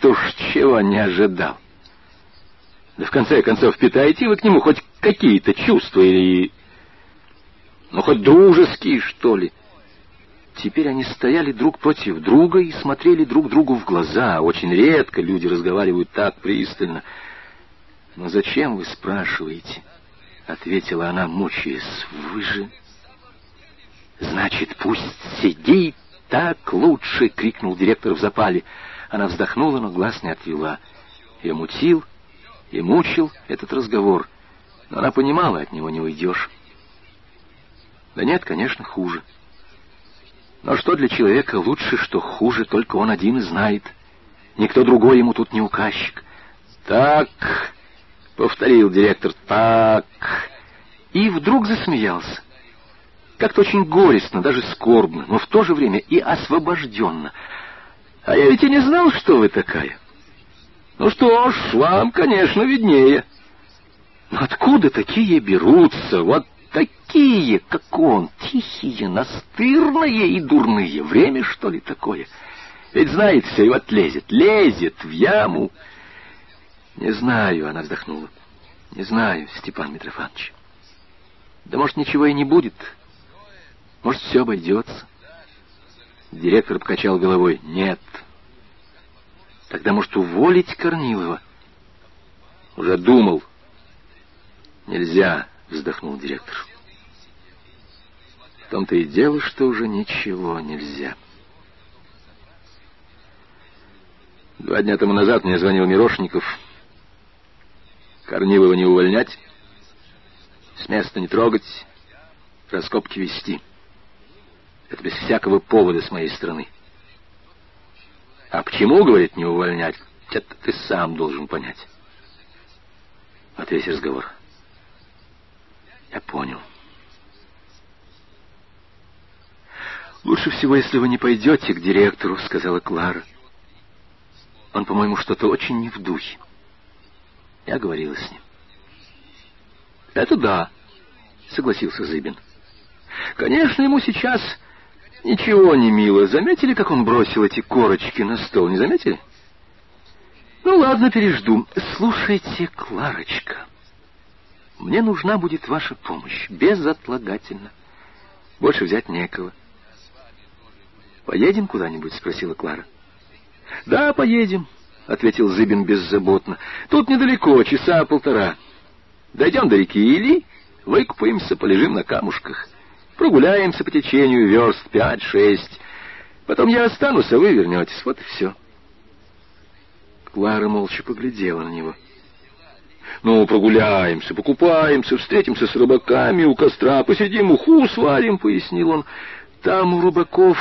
Вот уж чего не ожидал. Да в конце концов, питаете вы к нему хоть какие-то чувства или... Ну, хоть дружеские, что ли? Теперь они стояли друг против друга и смотрели друг другу в глаза. Очень редко люди разговаривают так пристально. «Но зачем вы спрашиваете?» — ответила она, мучаясь. «Вы же...» «Значит, пусть сидит так лучше!» — крикнул директор в запале. Она вздохнула, но глаз не отвела. Я мутил и мучил этот разговор, но она понимала, от него не уйдешь. Да нет, конечно, хуже. Но что для человека лучше, что хуже, только он один и знает. Никто другой ему тут не указчик. «Так», — повторил директор, — «так». И вдруг засмеялся. Как-то очень горестно, даже скорбно, но в то же время и освобожденно. «А я ведь и не знал, что вы такая». «Ну что ж, вам, конечно, виднее». «Но откуда такие берутся? Вот такие, как он, тихие, настырные и дурные. Время, что ли, такое? Ведь знает все, и вот лезет, лезет в яму. Не знаю, она вздохнула. Не знаю, Степан Митрофанович. Да может, ничего и не будет. Может, все обойдется. Директор покачал головой. Нет. Тогда, может, уволить Корнилова? Уже думал. Нельзя вздохнул директор. В том-то и дело, что уже ничего нельзя. Два дня тому назад мне звонил Мирошников. Корнилова не увольнять, с места не трогать, раскопки вести. Это без всякого повода с моей стороны. А почему, говорит, не увольнять, это ты сам должен понять. Вот весь разговор. — я понял. «Лучше всего, если вы не пойдете к директору», — сказала Клара. «Он, по-моему, что-то очень не в духе». Я говорила с ним. «Это да», — согласился Зыбин. «Конечно, ему сейчас ничего не мило. Заметили, как он бросил эти корочки на стол? Не заметили?» «Ну, ладно, пережду. Слушайте, Кларочка...» Мне нужна будет ваша помощь, безотлагательно. Больше взять некого. «Поедем куда-нибудь?» — спросила Клара. «Да, поедем», — ответил Зыбин беззаботно. «Тут недалеко, часа полтора. Дойдем до реки Или, выкупаемся, полежим на камушках, прогуляемся по течению верст пять-шесть. Потом я останусь, а вы вернетесь. Вот и все». Клара молча поглядела на него. — ну, прогуляемся, покупаемся, встретимся с рыбаками у костра, посидим, уху сварим, — пояснил он. Там у рыбаков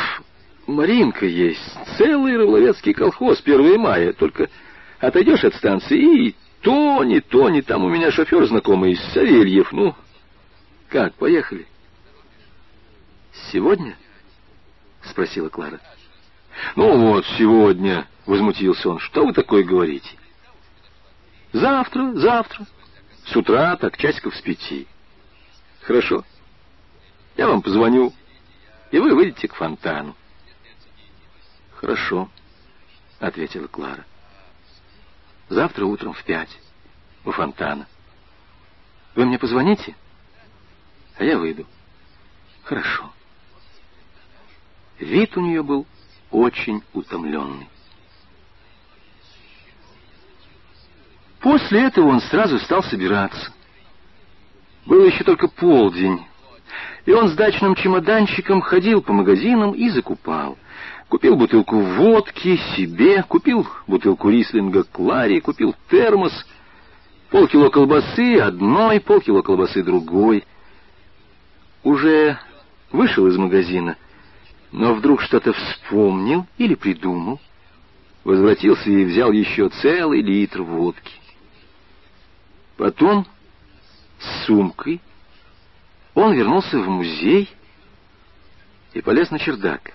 Маринка есть, целый рыболовецкий колхоз, 1 мая, только отойдешь от станции и то, не то, не там у меня шофер знакомый, Савельев, ну, как, поехали? Сегодня? — спросила Клара. «Ну вот, сегодня», — возмутился он, — «что вы такое говорите?» Завтра, завтра. С утра так часиков с пяти. Хорошо. Я вам позвоню, и вы выйдете к фонтану. Хорошо, ответила Клара. Завтра утром в пять у фонтана. Вы мне позвоните, а я выйду. Хорошо. Вид у нее был очень утомленный. После этого он сразу стал собираться. Было еще только полдень, и он с дачным чемоданчиком ходил по магазинам и закупал. Купил бутылку водки себе, купил бутылку рислинга Кларе, купил термос, полкило колбасы одной, полкило колбасы другой. Уже вышел из магазина, но вдруг что-то вспомнил или придумал. Возвратился и взял еще целый литр водки. Потом с сумкой он вернулся в музей и полез на чердак.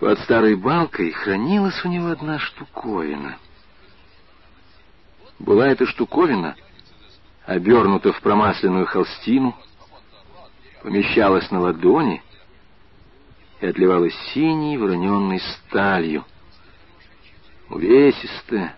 Под старой балкой хранилась у него одна штуковина. Была эта штуковина обернута в промасленную холстину, помещалась на ладони и отливалась синей вороненной сталью. увесистая,